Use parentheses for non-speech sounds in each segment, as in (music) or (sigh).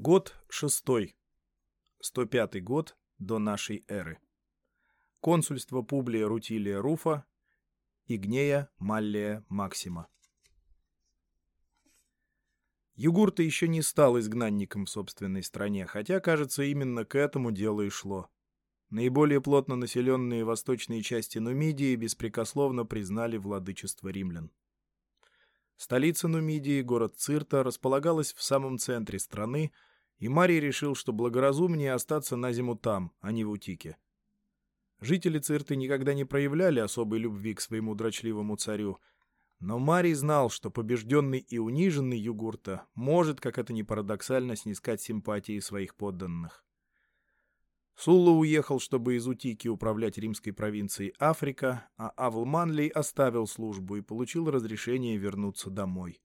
Год шестой. 105 год до нашей эры. Консульство Публия Рутилия Руфа, Игнея Маллия Максима. Югурта еще не стал изгнанником в собственной стране, хотя, кажется, именно к этому дело и шло. Наиболее плотно населенные восточные части Нумидии беспрекословно признали владычество римлян. Столица Нумидии, город Цирта, располагалась в самом центре страны, и Марий решил, что благоразумнее остаться на зиму там, а не в Утике. Жители Цирты никогда не проявляли особой любви к своему дрочливому царю, но Марий знал, что побежденный и униженный Югурта может, как это ни парадоксально, снискать симпатии своих подданных. Сулла уехал, чтобы из Утики управлять римской провинцией Африка, а Авл Манлей оставил службу и получил разрешение вернуться домой.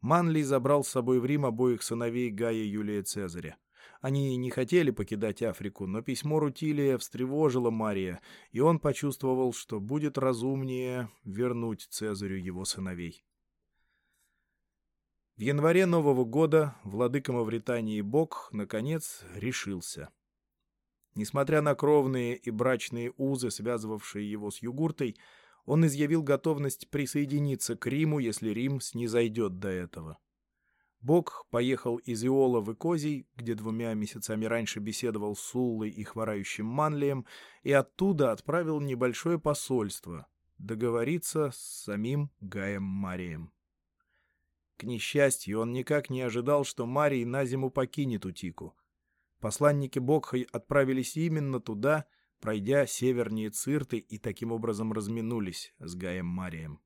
Манлий забрал с собой в Рим обоих сыновей Гая Юлия Цезаря. Они не хотели покидать Африку, но письмо Рутилия встревожило Мария, и он почувствовал, что будет разумнее вернуть Цезарю его сыновей. В январе Нового года владыка Мавритании Бог, наконец, решился. Несмотря на кровные и брачные узы, связывавшие его с Югуртой, он изъявил готовность присоединиться к Риму, если Рим снизойдет до этого. Бог поехал из Иола в Икозий, где двумя месяцами раньше беседовал с Суллой и хворающим Манлием, и оттуда отправил небольшое посольство договориться с самим Гаем Марием. К несчастью, он никак не ожидал, что Марий на зиму покинет Утику — Посланники Бокхай отправились именно туда, пройдя севернее Цирты и таким образом разминулись с Гаем Марием.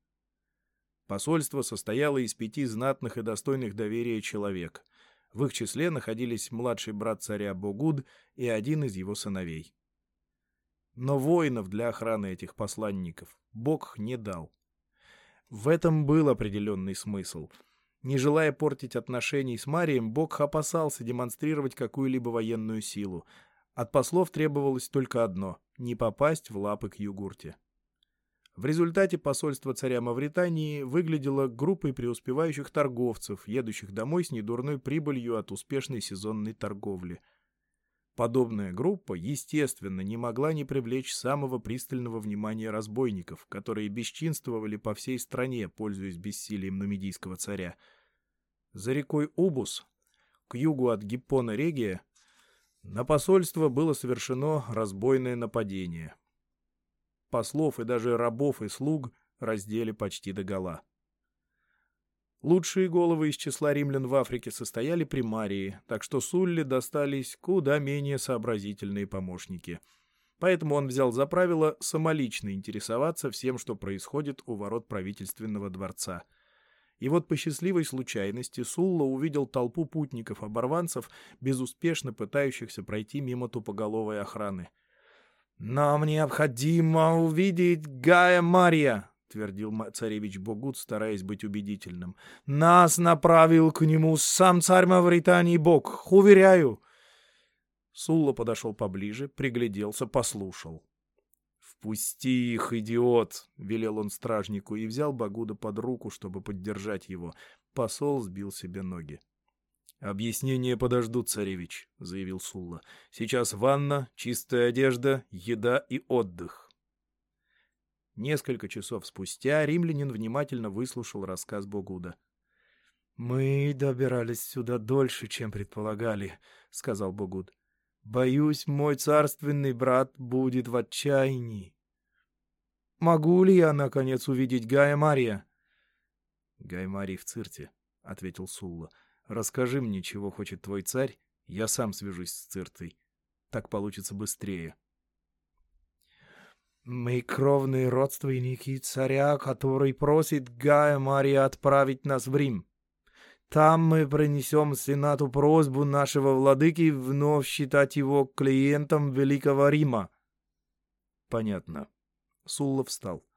Посольство состояло из пяти знатных и достойных доверия человек. В их числе находились младший брат царя Богуд и один из его сыновей. Но воинов для охраны этих посланников Бог не дал. В этом был определенный смысл — не желая портить отношений с Марием, Бог опасался демонстрировать какую-либо военную силу. От послов требовалось только одно — не попасть в лапы к Югурте. В результате посольство царя Мавритании выглядело группой преуспевающих торговцев, едущих домой с недурной прибылью от успешной сезонной торговли. Подобная группа, естественно, не могла не привлечь самого пристального внимания разбойников, которые бесчинствовали по всей стране, пользуясь бессилием нумидийского царя. За рекой Убус, к югу от Гиппона Регия, на посольство было совершено разбойное нападение. Послов и даже рабов и слуг раздели почти догола. Лучшие головы из числа римлян в Африке состояли при Марии, так что Сулле достались куда менее сообразительные помощники. Поэтому он взял за правило самолично интересоваться всем, что происходит у ворот правительственного дворца. И вот по счастливой случайности Сулла увидел толпу путников-оборванцев, безуспешно пытающихся пройти мимо тупоголовой охраны. «Нам необходимо увидеть Гая Мария!» — твердил царевич Богут, стараясь быть убедительным. «Нас направил к нему сам царь Мавритании Бог, уверяю!» Сулла подошел поближе, пригляделся, послушал. «Впусти их, идиот!» — велел он стражнику и взял Багуда под руку, чтобы поддержать его. Посол сбил себе ноги. «Объяснения подождут, царевич», — заявил Сулла. «Сейчас ванна, чистая одежда, еда и отдых. Несколько часов спустя римлянин внимательно выслушал рассказ Богуда. «Мы добирались сюда дольше, чем предполагали», — сказал Богуд. «Боюсь, мой царственный брат будет в отчаянии. Могу ли я, наконец, увидеть Гая Мария?» «Гай Марий в цирте», — ответил Сулла. «Расскажи мне, чего хочет твой царь, я сам свяжусь с циртой. Так получится быстрее». Мы кровные родственники царя, который просит Гая Мария отправить нас в Рим. Там мы принесем Сенату просьбу нашего владыки вновь считать его клиентом Великого Рима. Понятно. Сулла встал.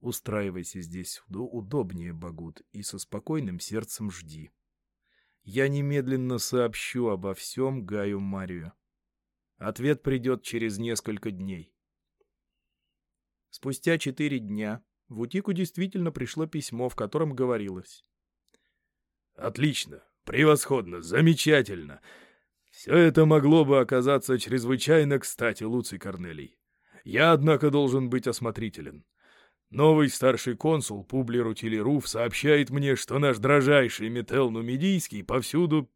Устраивайся здесь удобнее, Багут, и со спокойным сердцем жди. Я немедленно сообщу обо всем Гаю Марию. Ответ придет через несколько дней. Спустя четыре дня в Утику действительно пришло письмо, в котором говорилось. «Отлично. Превосходно, замечательно. Все это могло бы оказаться чрезвычайно кстати, Луций Корнелий. Я, однако, должен быть осмотрителен. Новый старший консул Публи Рутилируф сообщает мне, что наш дрожайший Метел Нумидийский повсюду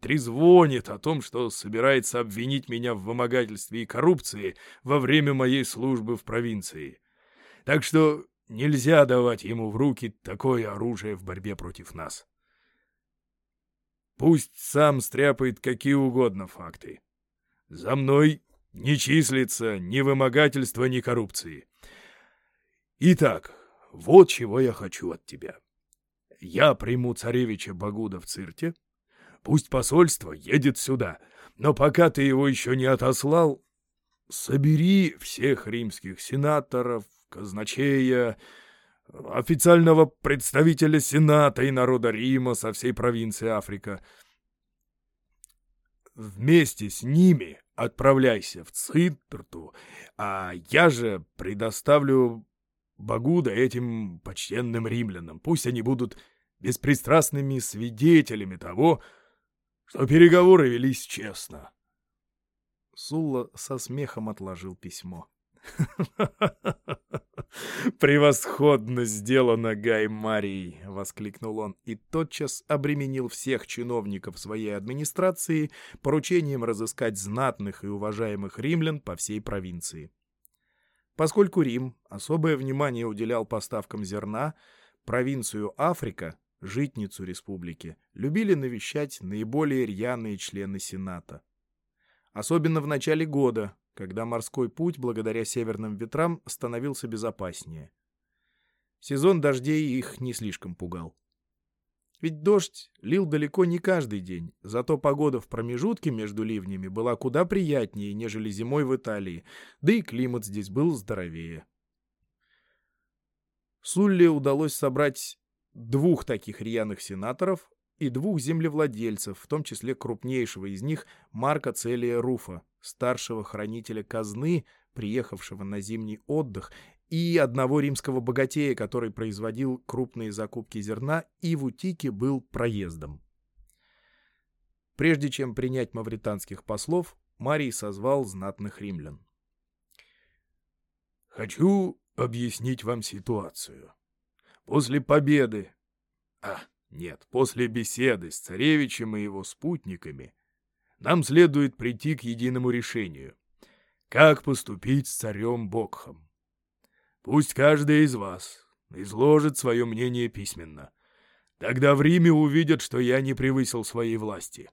трезвонит о том, что собирается обвинить меня в вымогательстве и коррупции во время моей службы в провинции. Так что нельзя давать ему в руки такое оружие в борьбе против нас. Пусть сам стряпает какие угодно факты. За мной не числится ни вымогательства, ни коррупции. Итак, вот чего я хочу от тебя. Я приму царевича Багуда в цирте. Пусть посольство едет сюда, но пока ты его еще не отослал, собери всех римских сенаторов, казначея, официального представителя Сената и народа Рима со всей провинции Африка. Вместе с ними отправляйся в Цитрту, а я же предоставлю Багуда этим почтенным римлянам. Пусть они будут беспристрастными свидетелями того, что переговоры велись честно. Сулла со смехом отложил письмо. (laughs) «Превосходно сделано, Гай Марий!» — воскликнул он и тотчас обременил всех чиновников своей администрации поручением разыскать знатных и уважаемых римлян по всей провинции. Поскольку Рим особое внимание уделял поставкам зерна, провинцию Африка, житницу республики, любили навещать наиболее рьяные члены Сената. Особенно в начале года, когда морской путь, благодаря северным ветрам, становился безопаснее. Сезон дождей их не слишком пугал. Ведь дождь лил далеко не каждый день, зато погода в промежутке между ливнями была куда приятнее, нежели зимой в Италии, да и климат здесь был здоровее. Сулле удалось собрать двух таких рьяных сенаторов и двух землевладельцев, в том числе крупнейшего из них Марка Целия Руфа, старшего хранителя казны, приехавшего на зимний отдых, и одного римского богатея, который производил крупные закупки зерна и в Утике был проездом. Прежде чем принять мавританских послов, Марий созвал знатных римлян. «Хочу объяснить вам ситуацию. После победы... А, нет, после беседы с царевичем и его спутниками нам следует прийти к единому решению. Как поступить с царем Бокхом? Пусть каждый из вас изложит свое мнение письменно. Тогда в Риме увидят, что я не превысил своей власти.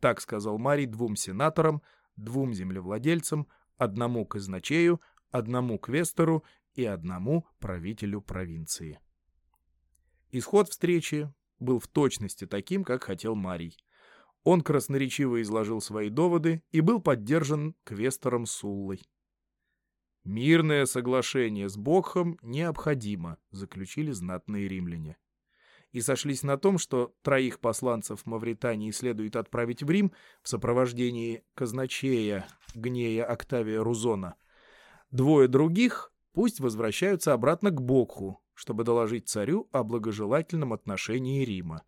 Так сказал Марий двум сенаторам, двум землевладельцам, одному казначею, одному квестору и одному правителю провинции. Исход встречи был в точности таким, как хотел Марий. Он красноречиво изложил свои доводы и был поддержан квестором Суллой. «Мирное соглашение с Богхом необходимо», — заключили знатные римляне. И сошлись на том, что троих посланцев Мавритании следует отправить в Рим в сопровождении казначея Гнея Октавия Рузона. Двое других пусть возвращаются обратно к Богху, чтобы доложить царю о благожелательном отношении Рима.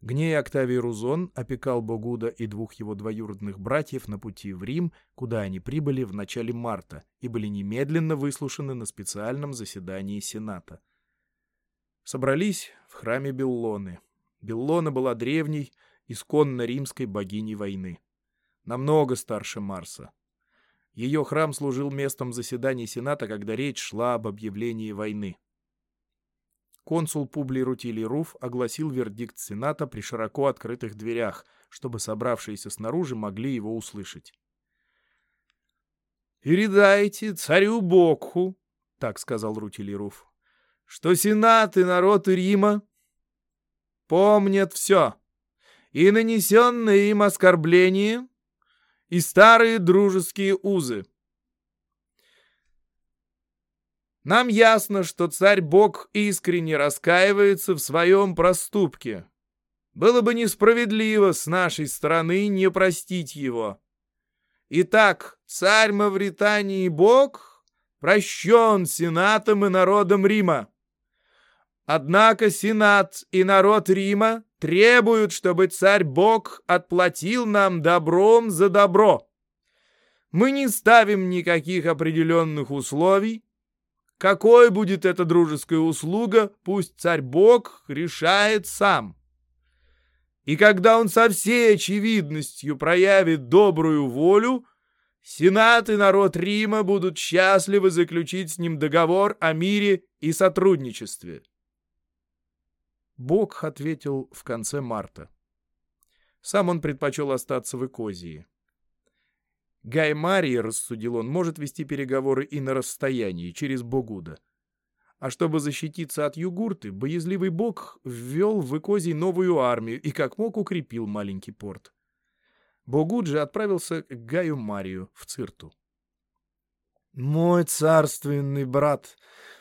Гней Октавий Рузон опекал Богуда и двух его двоюродных братьев на пути в Рим, куда они прибыли в начале марта и были немедленно выслушаны на специальном заседании Сената. Собрались в храме Беллоны. Беллона была древней, исконно римской богиней войны. Намного старше Марса. Ее храм служил местом заседаний Сената, когда речь шла об объявлении войны. Консул Публий Рутилий Руф огласил вердикт Сената при широко открытых дверях, чтобы собравшиеся снаружи могли его услышать. «Передайте царю Бокху», — так сказал Рутилий Руф, — «что Сенат и народ Рима помнят все, и нанесенные им оскорбления, и старые дружеские узы. Нам ясно, что царь-бог искренне раскаивается в своем проступке. Было бы несправедливо с нашей стороны не простить его. Итак, царь Мавритании бог прощен сенатом и народом Рима. Однако сенат и народ Рима требуют, чтобы царь-бог отплатил нам добром за добро. Мы не ставим никаких определенных условий. Какой будет эта дружеская услуга, пусть царь-бог решает сам. И когда он со всей очевидностью проявит добрую волю, Сенат и народ Рима будут счастливы заключить с ним договор о мире и сотрудничестве. Бог ответил в конце марта. Сам он предпочел остаться в Экозии. Гай Марий, рассудил он, может вести переговоры и на расстоянии, через Богуда. А чтобы защититься от югурты, боязливый бог ввел в Экозии новую армию и как мог укрепил маленький порт. Богуд же отправился к Гаю Марию в Цирту. «Мой царственный брат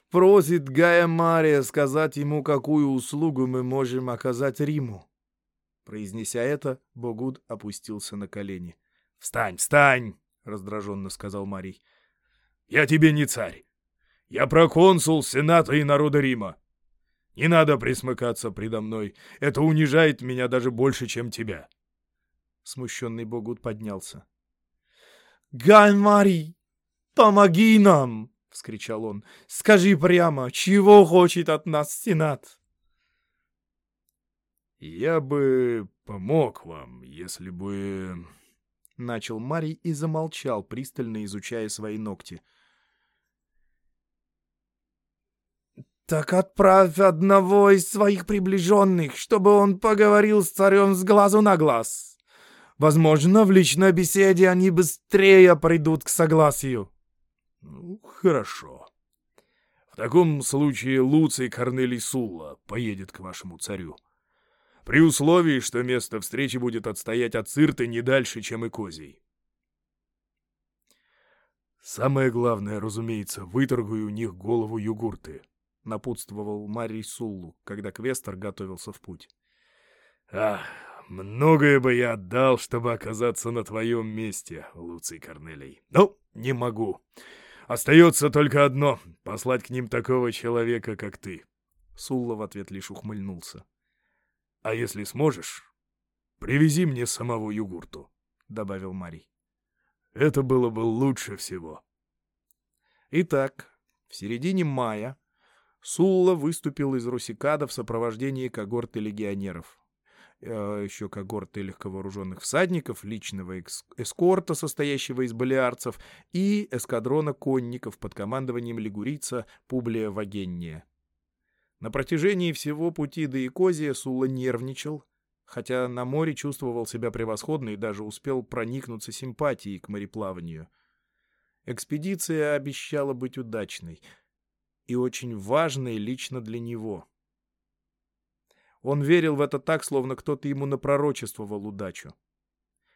просит Гая Мария сказать ему, какую услугу мы можем оказать Риму». Произнеся это, Богуд опустился на колени. «Встань, встань!» — раздраженно сказал Марий. «Я тебе не царь. Я проконсул Сената и народа Рима. Не надо присмыкаться предо мной. Это унижает меня даже больше, чем тебя». Смущенный Богут поднялся. «Гай Марий, помоги нам!» — вскричал он. «Скажи прямо, чего хочет от нас Сенат?» «Я бы помог вам, если бы...» Начал Марий и замолчал, пристально изучая свои ногти. «Так отправь одного из своих приближенных, чтобы он поговорил с царем с глазу на глаз. Возможно, в личной беседе они быстрее придут к согласию». «Ну, хорошо. В таком случае Луций Корнелий Сулла поедет к вашему царю при условии, что место встречи будет отстоять от Цирты не дальше, чем и Козий. «Самое главное, разумеется, выторгуй у них голову югурты», — напутствовал Марий Суллу, когда Квестер готовился в путь. «Ах, многое бы я отдал, чтобы оказаться на твоем месте, Луций Корнелий. Но не могу. Остается только одно — послать к ним такого человека, как ты». Сулла в ответ лишь ухмыльнулся. А если сможешь, привези мне самого югурту, — добавил Марий. Это было бы лучше всего. Итак, в середине мая Сулла выступил из Русикада в сопровождении когорты легионеров. Э, еще когорты легковооруженных всадников, личного эскорта, состоящего из балиарцев, и эскадрона конников под командованием лигурийца Публия Вагенния. На протяжении всего пути до Икозия Сула нервничал, хотя на море чувствовал себя превосходно и даже успел проникнуться симпатией к мореплаванию. Экспедиция обещала быть удачной и очень важной лично для него. Он верил в это так, словно кто-то ему напророчествовал удачу.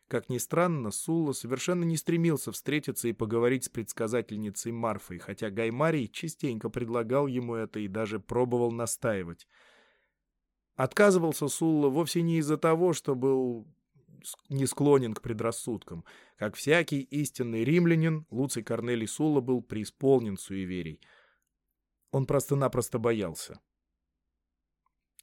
Как ни странно, Сулла совершенно не стремился встретиться и поговорить с предсказательницей Марфой, хотя Гаймарий частенько предлагал ему это и даже пробовал настаивать. Отказывался Сулла вовсе не из-за того, что был не склонен к предрассудкам. Как всякий истинный римлянин, Луций Корнелий Сулла был преисполнен суеверий. Он просто-напросто боялся.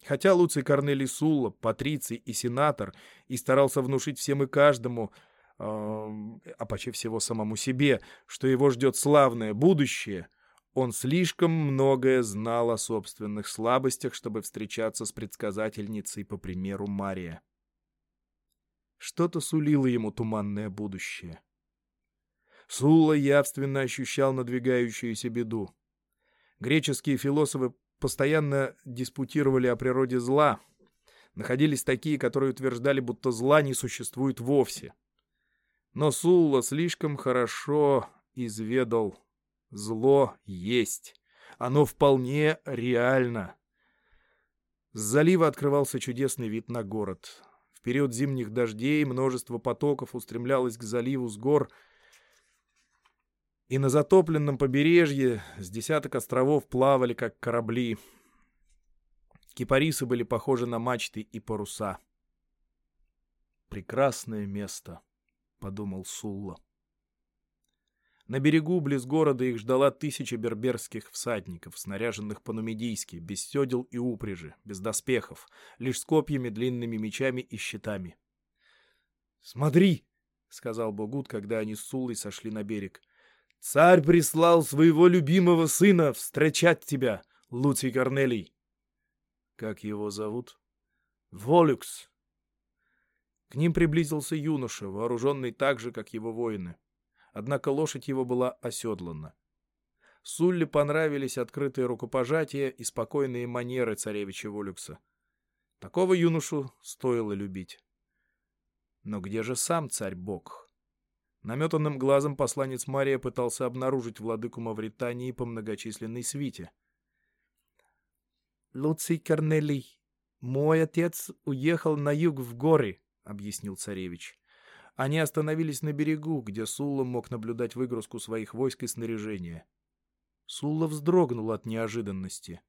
Хотя Луций Корнелий Сулла, патриций и сенатор, и старался внушить всем и каждому, э, а почти всего самому себе, что его ждет славное будущее, он слишком многое знал о собственных слабостях, чтобы встречаться с предсказательницей по примеру Мария. Что-то сулило ему туманное будущее. Сулла явственно ощущал надвигающуюся беду. Греческие философы постоянно диспутировали о природе зла. Находились такие, которые утверждали, будто зла не существует вовсе. Но Сулла слишком хорошо изведал. Зло есть. Оно вполне реально. С залива открывался чудесный вид на город. В период зимних дождей множество потоков устремлялось к заливу с гор — и на затопленном побережье с десяток островов плавали, как корабли. Кипарисы были похожи на мачты и паруса. «Прекрасное место», — подумал Сулла. На берегу, близ города, их ждала тысяча берберских всадников, снаряженных по-нумидийски, без седел и упряжи, без доспехов, лишь с копьями, длинными мечами и щитами. «Смотри!» — сказал Богут, когда они с Сулой сошли на берег. «Царь прислал своего любимого сына встречать тебя, Луций Корнелий!» «Как его зовут?» «Волюкс!» К ним приблизился юноша, вооруженный так же, как его воины однако лошадь его была оседлана. Сулле понравились открытые рукопожатия и спокойные манеры царевича Волюкса. Такого юношу стоило любить. Но где же сам царь-бог? Наметанным глазом посланец Мария пытался обнаружить владыку Мавритании по многочисленной свите. «Луций Корнелий, мой отец уехал на юг в горы», — объяснил царевич. Они остановились на берегу, где Сулла мог наблюдать выгрузку своих войск и снаряжения. Сулла вздрогнул от неожиданности.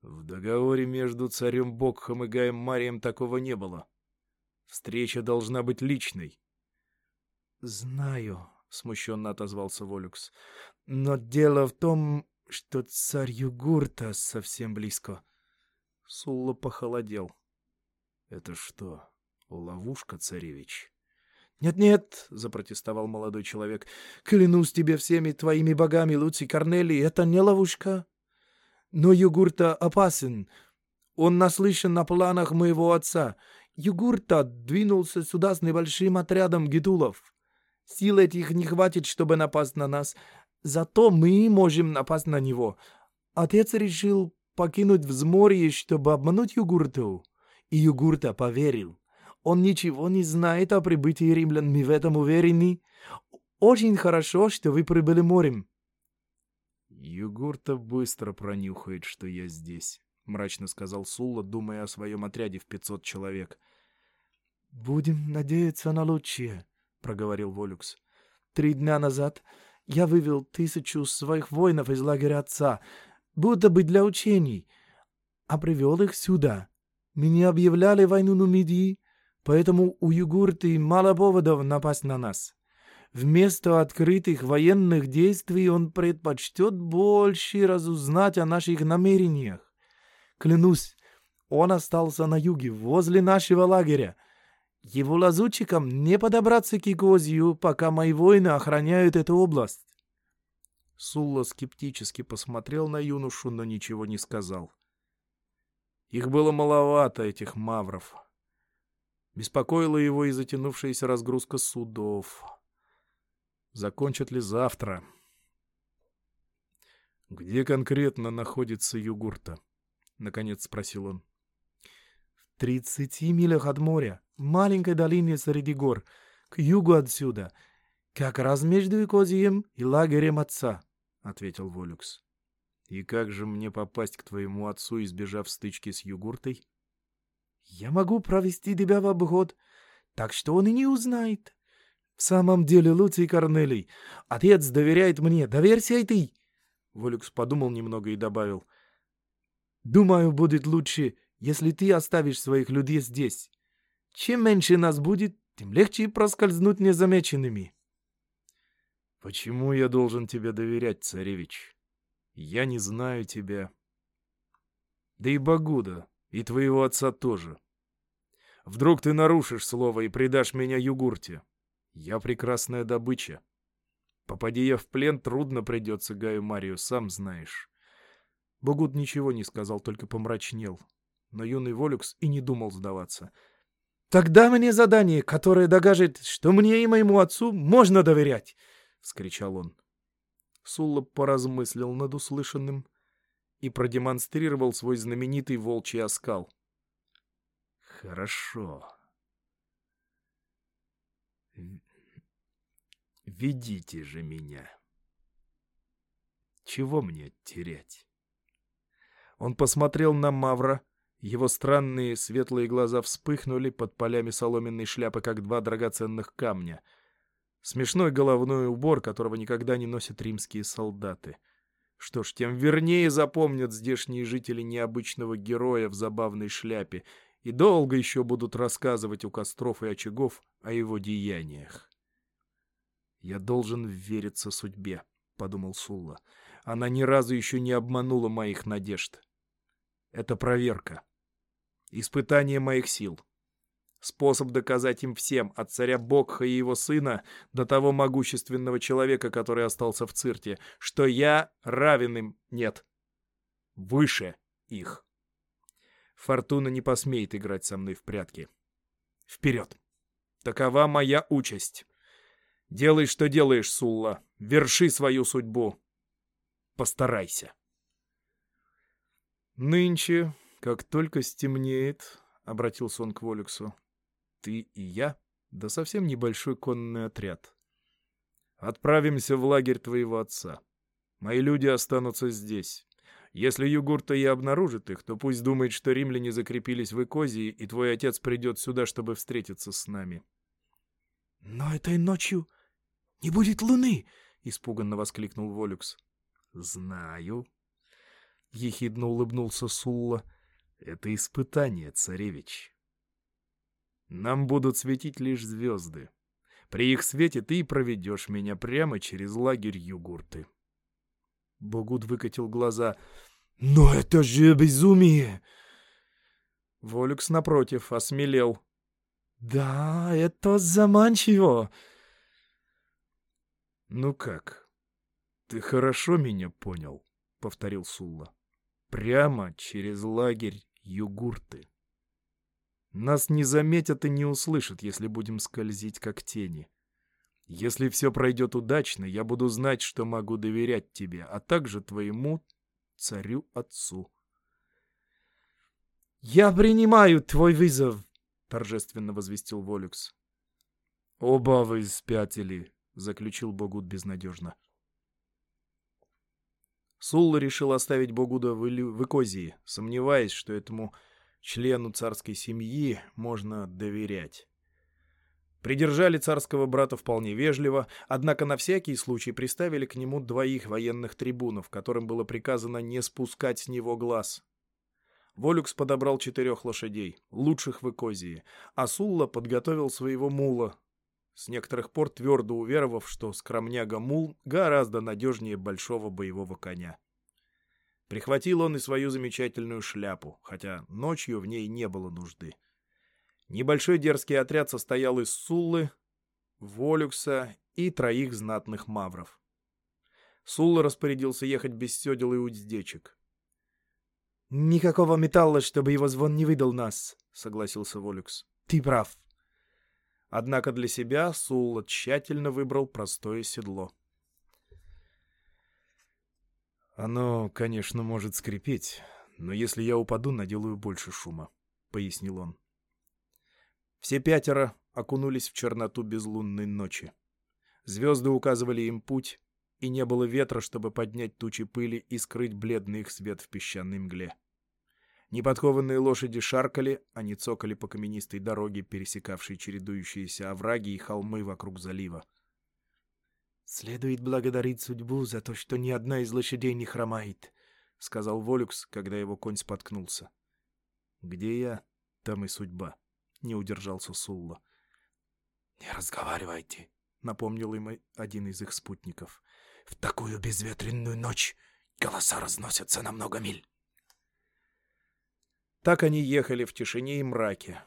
В договоре между царем Бокхом и Гаем Марием такого не было. Встреча должна быть личной. — Знаю, — смущенно отозвался Волюкс, — но дело в том, что царь Югурта совсем близко. Сулла похолодел. — Это что, ловушка, царевич? «Нет-нет», — запротестовал молодой человек, — «клянусь тебе всеми твоими богами, Луций Корнелий, это не ловушка. Но Югурта опасен. Он наслышан на планах моего отца. Югурта двинулся сюда с небольшим отрядом гидулов. Сил этих не хватит, чтобы напасть на нас. Зато мы можем напасть на него. Отец решил покинуть взморье, чтобы обмануть Югурту. И Югурта поверил. Он ничего не знает о прибытии римлян, мы в этом уверены. Очень хорошо, что вы прибыли морем. Югурта быстро пронюхает, что я здесь, — мрачно сказал Сулла, думая о своем отряде в пятьсот человек. — Будем надеяться на лучшее, — проговорил Волюкс. — Три дня назад я вывел тысячу своих воинов из лагеря отца, будто бы для учений, а привел их сюда. Мне объявляли войну Нумидии, Поэтому у Югурты мало поводов напасть на нас. Вместо открытых военных действий он предпочтет больше разузнать о наших намерениях. Клянусь, он остался на юге, возле нашего лагеря. Его лазутчикам не подобраться к Игозию, пока мои воины охраняют эту область. Сулла скептически посмотрел на юношу, но ничего не сказал. Их было маловато, этих мавров. Беспокоила его и затянувшаяся разгрузка судов. Закончат ли завтра? «Где конкретно находится Югурта?» — наконец спросил он. «В тридцати милях от моря, в маленькой долине среди гор, к югу отсюда, как раз между Икозием и лагерем отца», — ответил Волюкс. «И как же мне попасть к твоему отцу, избежав стычки с Югуртой?» Я могу провести тебя в обход, так что он и не узнает. В самом деле, Луций Корнелий, отец доверяет мне, доверься и ты. Волюкс подумал немного и добавил. Думаю, будет лучше, если ты оставишь своих людей здесь. Чем меньше нас будет, тем легче проскользнуть незамеченными. Почему я должен тебе доверять, царевич? Я не знаю тебя. Да и Багуда, и твоего отца тоже. Вдруг ты нарушишь слово и предашь меня Югурте. Я прекрасная добыча. Попади я в плен, трудно придется Гаю Марию, сам знаешь. Богут ничего не сказал, только помрачнел. Но юный Волюкс и не думал сдаваться. «Тогда мне задание, которое докажет, что мне и моему отцу можно доверять!» — вскричал он. Сулла поразмыслил над услышанным и продемонстрировал свой знаменитый волчий оскал. «Хорошо. Ведите же меня. Чего мне терять?» Он посмотрел на Мавра. Его странные светлые глаза вспыхнули под полями соломенной шляпы, как два драгоценных камня. Смешной головной убор, которого никогда не носят римские солдаты — что ж, тем вернее запомнят здешние жители необычного героя в забавной шляпе и долго еще будут рассказывать у костров и очагов о его деяниях. «Я должен вериться судьбе», — подумал Сулла. «Она ни разу еще не обманула моих надежд. Это проверка. Испытание моих сил. Способ доказать им всем, от царя Богха и его сына до того могущественного человека, который остался в цирте, что я равен им нет. Выше их. Фортуна не посмеет играть со мной в прятки. Вперед! Такова моя участь. Делай, что делаешь, Сулла. Верши свою судьбу. Постарайся. Нынче, как только стемнеет, — обратился он к Волюксу, — ты и я, да совсем небольшой конный отряд. Отправимся в лагерь твоего отца. Мои люди останутся здесь. Если Югурта и обнаружит их, то пусть думает, что римляне закрепились в Экозии, и твой отец придет сюда, чтобы встретиться с нами. — Но этой ночью не будет луны! — испуганно воскликнул Волюкс. — Знаю. Ехидно улыбнулся Сулла. — Это испытание, царевич. Нам будут светить лишь звезды. При их свете ты проведешь меня прямо через лагерь Югурты. — Богут выкатил глаза. «Но это же безумие!» Волюкс, напротив, осмелел. «Да, это заманчиво!» «Ну как? Ты хорошо меня понял?» — повторил Сулла. «Прямо через лагерь Югурты. Нас не заметят и не услышат, если будем скользить как тени. Если все пройдет удачно, я буду знать, что могу доверять тебе, а также твоему царю-отцу. «Я принимаю твой вызов», — торжественно возвестил Волюкс. «Оба вы спятили», — заключил Богуд безнадежно. Сулла решил оставить Богуда в, в Икозии, сомневаясь, что этому члену царской семьи можно доверять. Придержали царского брата вполне вежливо, однако на всякий случай приставили к нему двоих военных трибунов, которым было приказано не спускать с него глаз. Волюкс подобрал четырех лошадей, лучших в Экозии, а Сулла подготовил своего мула, с некоторых пор твердо уверовав, что скромняга мул гораздо надежнее большого боевого коня. Прихватил он и свою замечательную шляпу, хотя ночью в ней не было нужды. Небольшой дерзкий отряд состоял из Суллы, Волюкса и троих знатных мавров. Сулла распорядился ехать без седел и уздечек. «Никакого металла, чтобы его звон не выдал нас», — согласился Волюкс. «Ты прав». Однако для себя Сулла тщательно выбрал простое седло. «Оно, конечно, может скрипеть, но если я упаду, наделаю больше шума», — пояснил он. Все пятеро окунулись в черноту безлунной ночи. Звезды указывали им путь, и не было ветра, чтобы поднять тучи пыли и скрыть бледный их свет в песчаной мгле. Неподкованные лошади шаркали, они цокали по каменистой дороге, пересекавшей чередующиеся овраги и холмы вокруг залива. «Следует благодарить судьбу за то, что ни одна из лошадей не хромает», — сказал Волюкс, когда его конь споткнулся. «Где я, там и судьба». — не удержался Сулла. «Не разговаривайте», — напомнил им один из их спутников. «В такую безветренную ночь голоса разносятся на много миль». Так они ехали в тишине и мраке.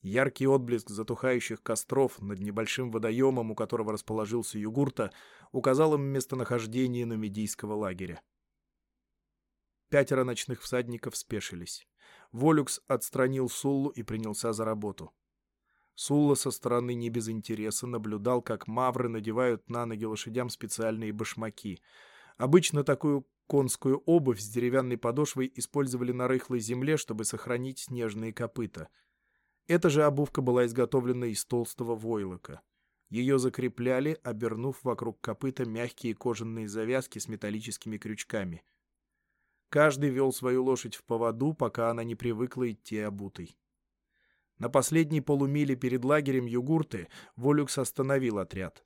Яркий отблеск затухающих костров над небольшим водоемом, у которого расположился Югурта, указал им местонахождение нумидийского лагеря. Пятеро ночных всадников спешились. Волюкс отстранил Суллу и принялся за работу. Сулла со стороны не без интереса наблюдал, как мавры надевают на ноги лошадям специальные башмаки. Обычно такую конскую обувь с деревянной подошвой использовали на рыхлой земле, чтобы сохранить снежные копыта. Эта же обувка была изготовлена из толстого войлока. Ее закрепляли, обернув вокруг копыта мягкие кожаные завязки с металлическими крючками. Каждый вел свою лошадь в поводу, пока она не привыкла идти обутой. На последней полумиле перед лагерем Югурты Волюкс остановил отряд.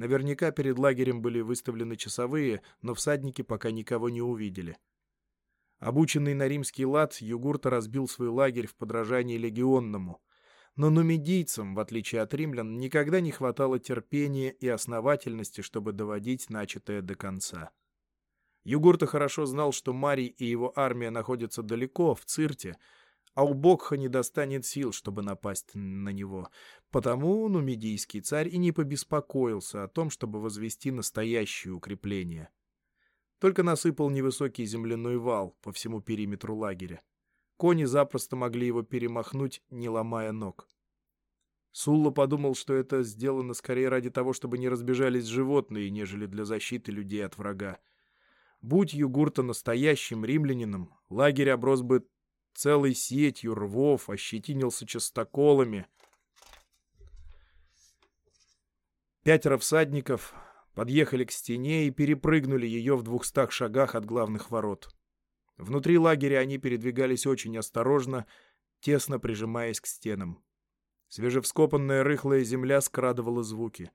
Наверняка перед лагерем были выставлены часовые, но всадники пока никого не увидели. Обученный на римский лад, Югурта разбил свой лагерь в подражании легионному. но нумидийцам, в отличие от римлян, никогда не хватало терпения и основательности, чтобы доводить начатое до конца. Югурта хорошо знал, что Марий и его армия находятся далеко, в Цирте, а у Бокха не достанет сил, чтобы напасть на него. Потому нумидийский царь и не побеспокоился о том, чтобы возвести настоящее укрепление. Только насыпал невысокий земляной вал по всему периметру лагеря. Кони запросто могли его перемахнуть, не ломая ног. Сулла подумал, что это сделано скорее ради того, чтобы не разбежались животные, нежели для защиты людей от врага. Будь Югурта настоящим римлянином, лагерь оброс бы целой сетью рвов, ощетинился частоколами. Пятеро всадников подъехали к стене и перепрыгнули ее в двухстах шагах от главных ворот. Внутри лагеря они передвигались очень осторожно, тесно прижимаясь к стенам. Свежевскопанная рыхлая земля скрадывала звуки.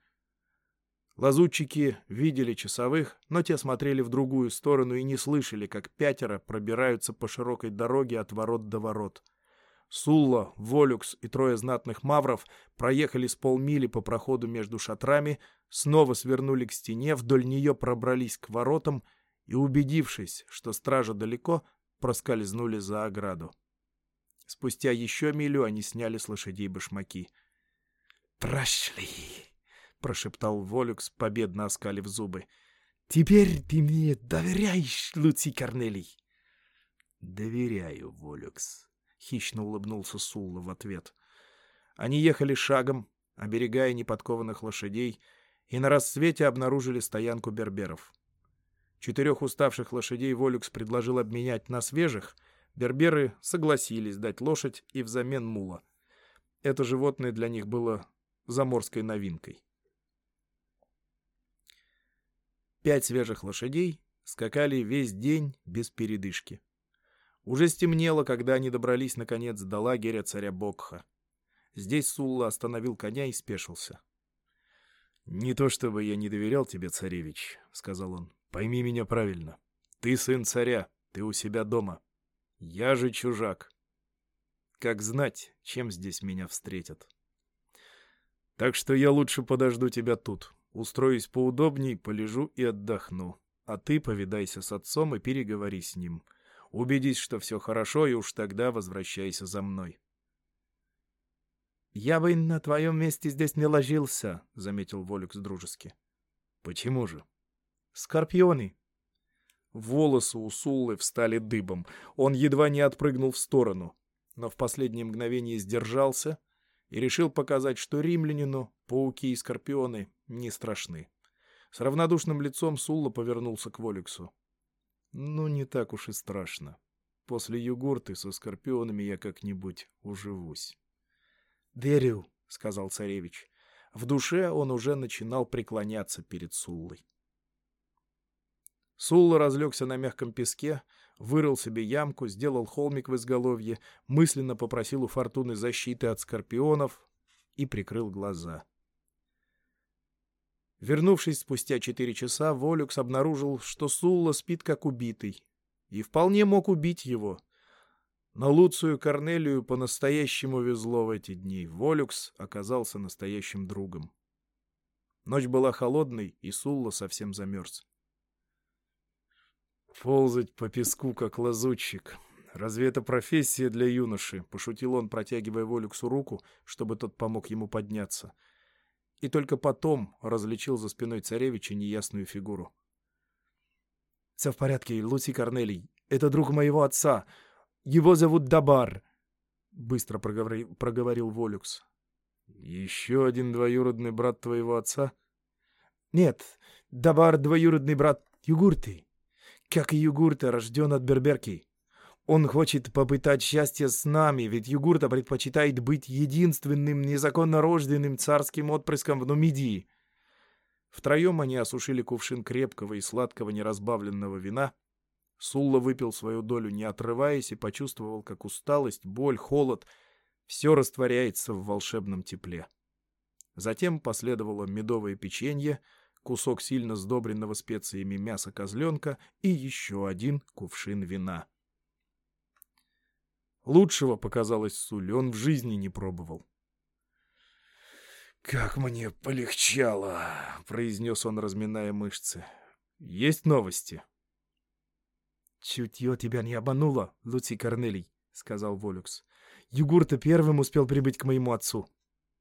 Лазутчики видели часовых, но те смотрели в другую сторону и не слышали, как пятеро пробираются по широкой дороге от ворот до ворот. Сулла, Волюкс и трое знатных мавров проехали с полмили по проходу между шатрами, снова свернули к стене, вдоль нее пробрались к воротам и, убедившись, что стража далеко, проскользнули за ограду. Спустя еще милю они сняли с лошадей башмаки. «Прошли!» Прошептал Волюкс, победно оскалив зубы. «Теперь ты мне доверяешь, Луций Корнелий?» «Доверяю, Волюкс», — хищно улыбнулся Сулла в ответ. Они ехали шагом, оберегая неподкованных лошадей, и на рассвете обнаружили стоянку берберов. Четырех уставших лошадей Волюкс предложил обменять на свежих, берберы согласились дать лошадь и взамен мула. Это животное для них было заморской новинкой. Пять свежих лошадей скакали весь день без передышки. Уже стемнело, когда они добрались, наконец, до лагеря царя Бокха. Здесь Сулла остановил коня и спешился. «Не то чтобы я не доверял тебе, царевич», — сказал он. «Пойми меня правильно. Ты сын царя, ты у себя дома. Я же чужак. Как знать, чем здесь меня встретят. Так что я лучше подожду тебя тут, Устроюсь поудобней, полежу и отдохну. А ты повидайся с отцом и переговори с ним. Убедись, что все хорошо, и уж тогда возвращайся за мной. «Я бы на твоем месте здесь не ложился», — заметил Волюкс дружески. «Почему же?» «Скорпионы». Волосы у Суллы встали дыбом. Он едва не отпрыгнул в сторону, но в последнее мгновение сдержался и решил показать, что римлянину пауки и скорпионы не страшны. С равнодушным лицом Сулла повернулся к Воликсу. «Ну, не так уж и страшно. После югурты со скорпионами я как-нибудь уживусь». «Верю», — сказал царевич. В душе он уже начинал преклоняться перед Суллой. Сулла разлегся на мягком песке, вырыл себе ямку, сделал холмик в изголовье, мысленно попросил у Фортуны защиты от скорпионов и прикрыл глаза. Вернувшись спустя четыре часа, Волюкс обнаружил, что Сулла спит как убитый, и вполне мог убить его. Но Луцию Корнелию по-настоящему везло в эти дни. Волюкс оказался настоящим другом. Ночь была холодной, и Сулла совсем замерз. «Ползать по песку, как лазутчик. Разве это профессия для юноши?» — пошутил он, протягивая Волюксу руку, чтобы тот помог ему подняться — и только потом различил за спиной царевича неясную фигуру. «Все в порядке, Луций Корнелий. Это друг моего отца. Его зовут Дабар», — быстро проговори... проговорил Волюкс. «Еще один двоюродный брат твоего отца?» «Нет, Дабар — двоюродный брат Югурты. Как и Югурта, рожден от Берберки. Он хочет попытать счастье с нами, ведь Югурта предпочитает быть единственным незаконно рожденным царским отпрыском в Нумидии. Втроем они осушили кувшин крепкого и сладкого неразбавленного вина. Сулла выпил свою долю, не отрываясь, и почувствовал, как усталость, боль, холод — все растворяется в волшебном тепле. Затем последовало медовое печенье, кусок сильно сдобренного специями мяса козленка и еще один кувшин вина — Лучшего, показалось Суле, он в жизни не пробовал. «Как мне полегчало!» — произнес он, разминая мышцы. «Есть новости?» «Чутье тебя не обмануло, Луций Корнелий», — сказал Волюкс. «Югурта первым успел прибыть к моему отцу».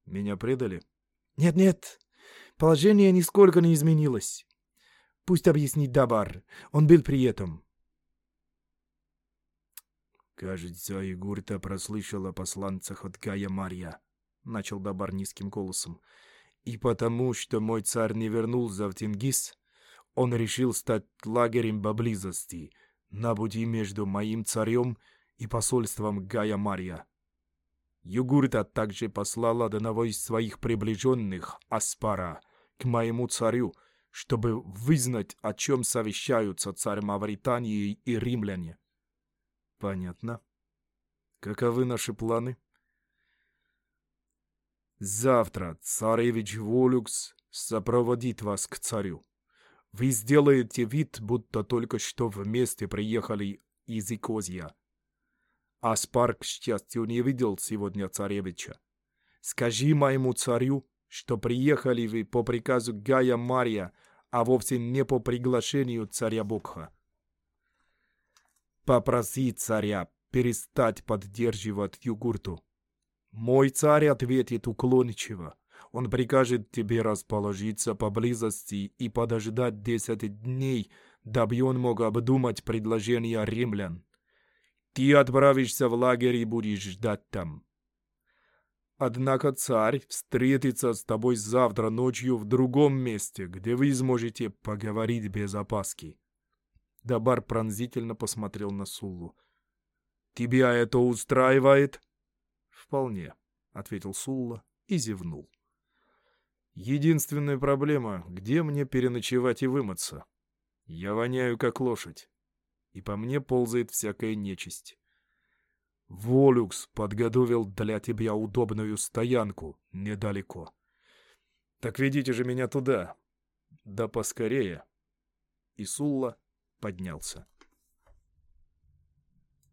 «Меня предали?» «Нет-нет, положение нисколько не изменилось. Пусть объяснит Дабар, он был при этом». «Кажется, Югурта прослышал о посланцах от Гая Марья», — начал Дабар низким голосом. «И потому, что мой царь не вернулся в Тенгиз, он решил стать лагерем поблизости» на пути между моим царем и посольством Гая Мария. Югурта также послала одного из своих приближенных, Аспара, к моему царю, чтобы вызнать, о чем совещаются царь Мавритании и римляне. Понятно. Каковы наши планы? Завтра царевич Волюкс сопроводит вас к царю. Вы сделаете вид, будто только что вместе приехали из Икозья. Аспар, к счастью, не видел сегодня царевича. Скажи моему царю, что приехали вы по приказу Гая Мария, а вовсе не по приглашению царя Богха. Попроси царя перестать поддерживать Югурту. Мой царь ответит уклончиво. Он прикажет тебе расположиться поблизости и подождать десять дней, дабы он мог обдумать предложение римлян. Ты отправишься в лагерь и будешь ждать там. Однако царь встретится с тобой завтра ночью в другом месте, где вы сможете поговорить без опаски. Дабар пронзительно посмотрел на Суллу. «Тебя это устраивает?» «Вполне», — ответил Сулла и зевнул. Единственная проблема — где мне переночевать и вымыться? Я воняю, как лошадь. И по мне ползает всякая нечисть. Волюкс подготовил для тебя удобную стоянку недалеко. Так ведите же меня туда. Да поскорее. И Сулла поднялся.